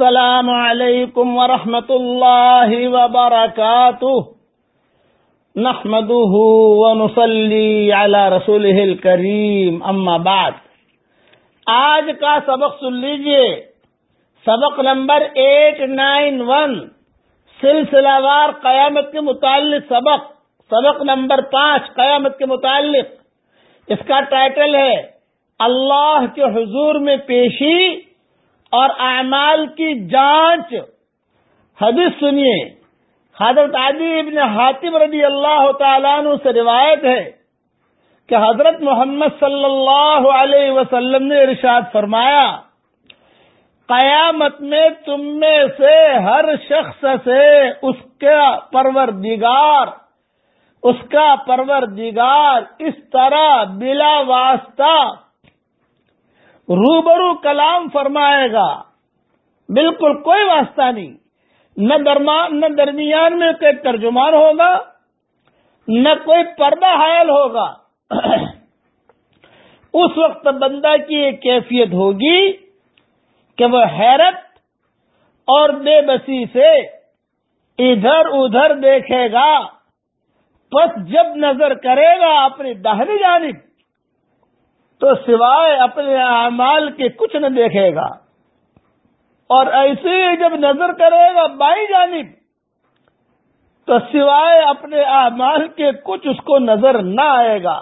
السلام علیکم ورحمۃ اللہ وبرکاتہ۔ نحمده ونصلي على رسوله الكريم اما بعد۔ آج کا سبق سن لیجیے۔ سبق نمبر ایٹ نائن ون سلسلہ وار قیامت کے متعلق سبق۔ سبق نمبر پانچ، قیامت کے متعلق۔ اس کا ٹائٹل ہے، اللہ کے حضور میں پیشی اور اعمال کی جانچ۔ حدیث سنیے۔ حضرت عدی ابن حاتم رضی اللہ تعالیٰ عنہ سے روایت ہے کہ حضرت محمد صلی اللہ علیہ وسلم نے ارشاد فرمایا، قیامت میں تم میں سے ہر شخص سے اس کا پروردگار، اس کا پروردگار اس طرح بلا واسطہ روبرو کلام فرمائے گا۔ بالکل کوئی واسطہ نہیں۔ نہ درمان نہ درمیان میں کوئی ترجمان ہوگا، نہ کوئی پردہ حائل ہوگا۔ اس وقت بندہ کی ایک کیفیت ہوگی کہ وہ حیرت اور بے بسی سے ادھر ادھر دیکھے گا۔ پس جب نظر کرے گا اپنی دہلی جانب تو سوائے اپنے اعمال کے کچھ نہ دیکھے گا۔ اور ایسے ہی جب نظر کرے گا بائی جانب، تو سوائے اپنے اعمال کے کچھ اس کو نظر نہ آئے گا۔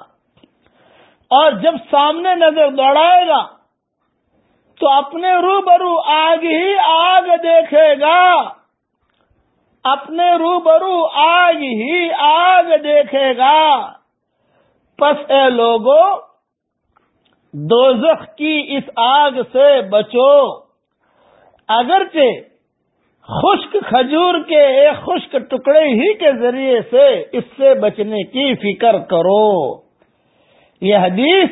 اور جب سامنے نظر دوڑائے گا، تو اپنے روبرو آگ ہی آگ دیکھے گا۔ اپنے روبرو آگ ہی آگ دیکھے گا۔ پس اے لوگوں دوزخ کی اس آگ سے بچو۔ اگرچہ خشک کھجور کے ایک خشک ٹکڑے ہی کے ذریعے سے اس سے بچنے کی فکر کرو۔ یہ حدیث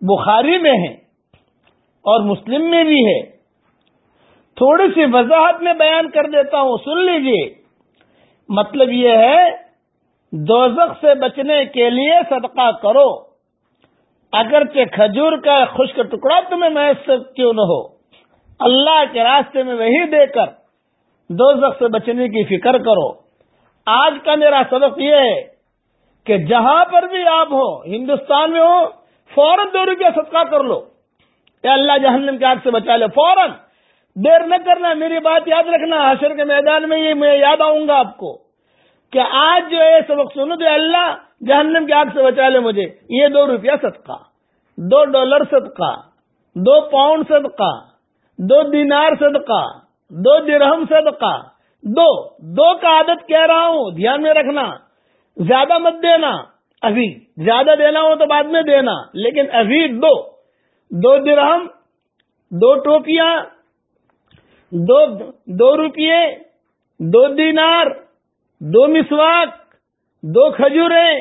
بخاری میں ہے اور مسلم میں بھی ہے۔ تھوڑی سی وضاحت میں بیان کر دیتا ہوں، سن لیجیے۔ مطلب یہ ہے، دوزخ سے بچنے کے لیے صدقہ کرو۔ اگرچہ کھجور کا خشک ٹکڑا تمہیں میسر کیوں نہ ہو؟ اللہ کے راستے میں وہی دے کر دو سے بچنے کی فکر کرو۔ آج کا میرا سبق یہ ہے کہ جہاں پر بھی آپ ہو، ہندوستان میں ہو، فوراً دو روپیہ صدقہ کر لو۔ یا اللہ، جہنم کے آگ سے بچا لو فوراً دیر نہ کرنا، میری بات یاد رکھنا۔ حشر کے میدان میں یہ میں یاد آؤں گا آپ کو کہ آج جو ہے سبق سنو تو اللہ جہنم کی آگ سے بچا لے مجھے۔ یہ دو روپیہ صدقہ، دو ڈالر صدقہ، دو پاؤنڈ صدقہ، دو دینار صدقہ، دو درہم صدقہ۔ دو دو کا عادت کہہ رہا ہوں، دھیان میں رکھنا۔ زیادہ مت دینا، ابھی۔ زیادہ دینا ہو تو بعد میں دینا، لیکن ابھی دو۔ دو درہم، دو ٹوپیاں دو دو روپیے، دو دینار، دو مسواک دو کھجوریں،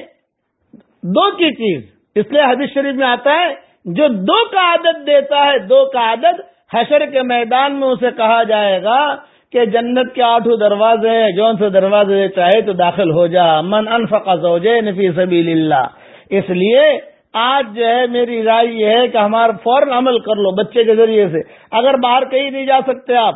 دو کی چیز۔ اس لیے حدیث شریف میں آتا ہے، جو دو کا عادت دیتا ہے، دو کا عادت حشر کے میدان میں اسے کہا جائے گا کہ جنت کے آٹھوں دروازے ہیں جون سے دروازے چاہے تو داخل ہو جا۔ من انفقا زوجے نفی سبیل اللہ۔ اس لیے آج جو ہے، میری رائے یہ ہے کہ ہمارا فوراً عمل کر لو بچے کے ذریعے سے۔ اگر باہر کہیں نہیں جا سکتے آپ،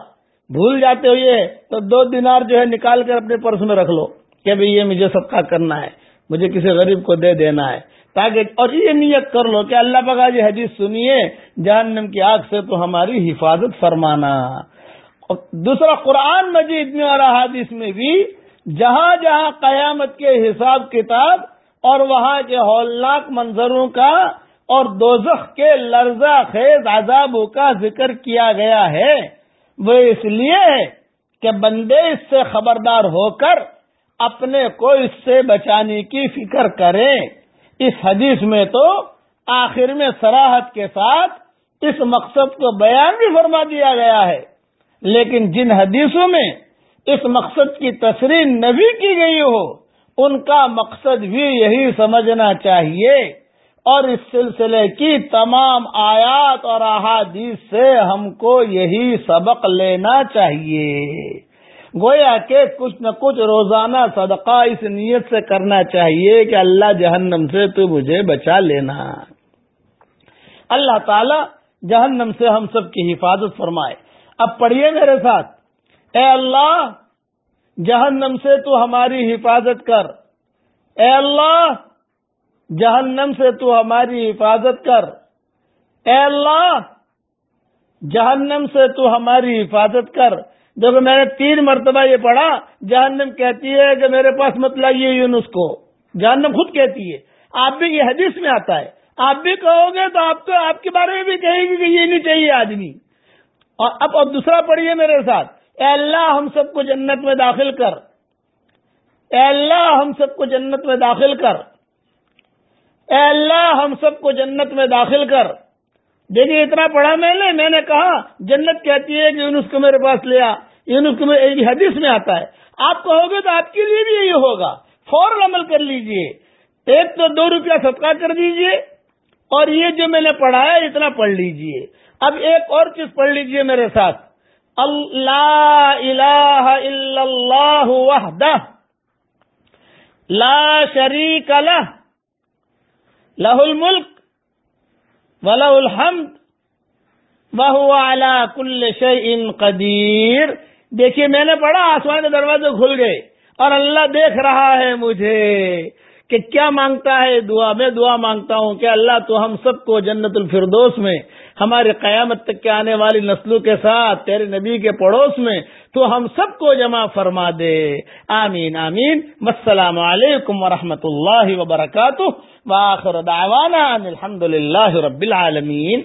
بھول جاتے ہو یہ تو دو دینار جو ہے نکال کر اپنے پرس میں رکھ لو۔ کہ بھئی یہ مجھے سب کا کرنا ہے، مجھے کسی غریب کو دے دینا ہے۔ تاکہ اور یہ نیت کر لو کہ اللہ پکا جی حدیث سنیے، جہنم کی آگ سے تو ہماری حفاظت فرمانا۔ دوسرا، قرآن مجید میں اور احادیث میں بھی جہاں جہاں قیامت کے حساب کتاب اور وہاں کے ہولناک منظروں کا اور دوزخ کے لرزہ خیز عذابوں کا ذکر کیا گیا ہے، وہ اس لیے ہے کہ بندے اس سے خبردار ہو کر اپنے کو اس سے بچانے کی فکر کریں۔ اس حدیث میں تو آخر میں سراحت کے ساتھ اس مقصد کو بیان بھی فرما دیا گیا ہے۔ لیکن جن حدیثوں میں اس مقصد کی تصریح نبی کی گئی ہو، ان کا مقصد بھی یہی سمجھنا چاہیے۔ اور اس سلسلے کی تمام آیات اور احادیث سے ہم کو یہی سبق لینا چاہیے۔ گویا کہ کچھ نہ کچھ روزانہ صدقہ اس نیت سے کرنا چاہیے کہ اللہ جہنم سے تو مجھے بچا لینا۔ اللہ تعالی جہنم سے ہم سب کی حفاظت فرمائے۔ اب پڑھیے میرے ساتھ۔ اے اللہ، جہنم سے تو ہماری حفاظت کر۔ اے اللہ، جہنم سے تو ہماری حفاظت کر۔ اے اللہ، جہنم سے تو ہماری حفاظت کر۔ جب میں نے تین مرتبہ یہ پڑھا، جہنم کہتی ہے کہ میرے پاس مت لائیے یونس کو۔ جہنم خود کہتی ہے۔ آپ بھی یہ حدیث میں آتا ہے۔ آپ بھی کہو گے تو آپ کو آپ کے بارے میں بھی کہے گی کہ یہ نہیں چاہیے آدمی۔ اور اب اب دوسرا پڑھیے میرے ساتھ۔ اے اللہ، ہم سب کو جنت میں داخل کر۔ اے اللہ، ہم سب کو جنت میں داخل کر۔ اے اللہ، ہم سب کو جنت میں داخل کر۔ دیکھیے، اتنا پڑھا میں نے میں نے کہا، جنت کہتی ہے کہ یونس کو میرے پاس لیا یونس کو حدیث میں آتا ہے، آپ کہو گے تو آپ کے لیے بھی یہی ہوگا۔ فوراً عمل کر لیجیے۔ ایک تو دو روپیہ صدقہ کر دیجیے۔ اور یہ جو میں نے پڑھا ہے اتنا پڑھ لیجیے۔ اب ایک اور چیز پڑھ لیجیے میرے ساتھ۔ اللہ الہ الا اللہ وحدہ۔ لا شریک لہ۔ لہ الملک۔ ولہ الحمد وہ اعلی کل شعین قدیر دیکھیے، میں نے پڑھا، آسمان کے دروازے کھل گئے۔ اور اللہ دیکھ رہا ہے مجھے کہ کیا مانگتا ہے۔ دعا، میں دعا مانگتا ہوں کہ اللہ تو ہم سب کو جنت الفردوس میں ہمارے قیامت تک کے آنے والی نسلوں کے ساتھ، تیرے نبی کے پڑوس میں تو ہم سب کو جمع فرما دے۔ آمین آمین۔ السلام علیکم ورحمۃ اللہ وبرکاتہ۔ دعوانا الحمد للہ رب العالمین۔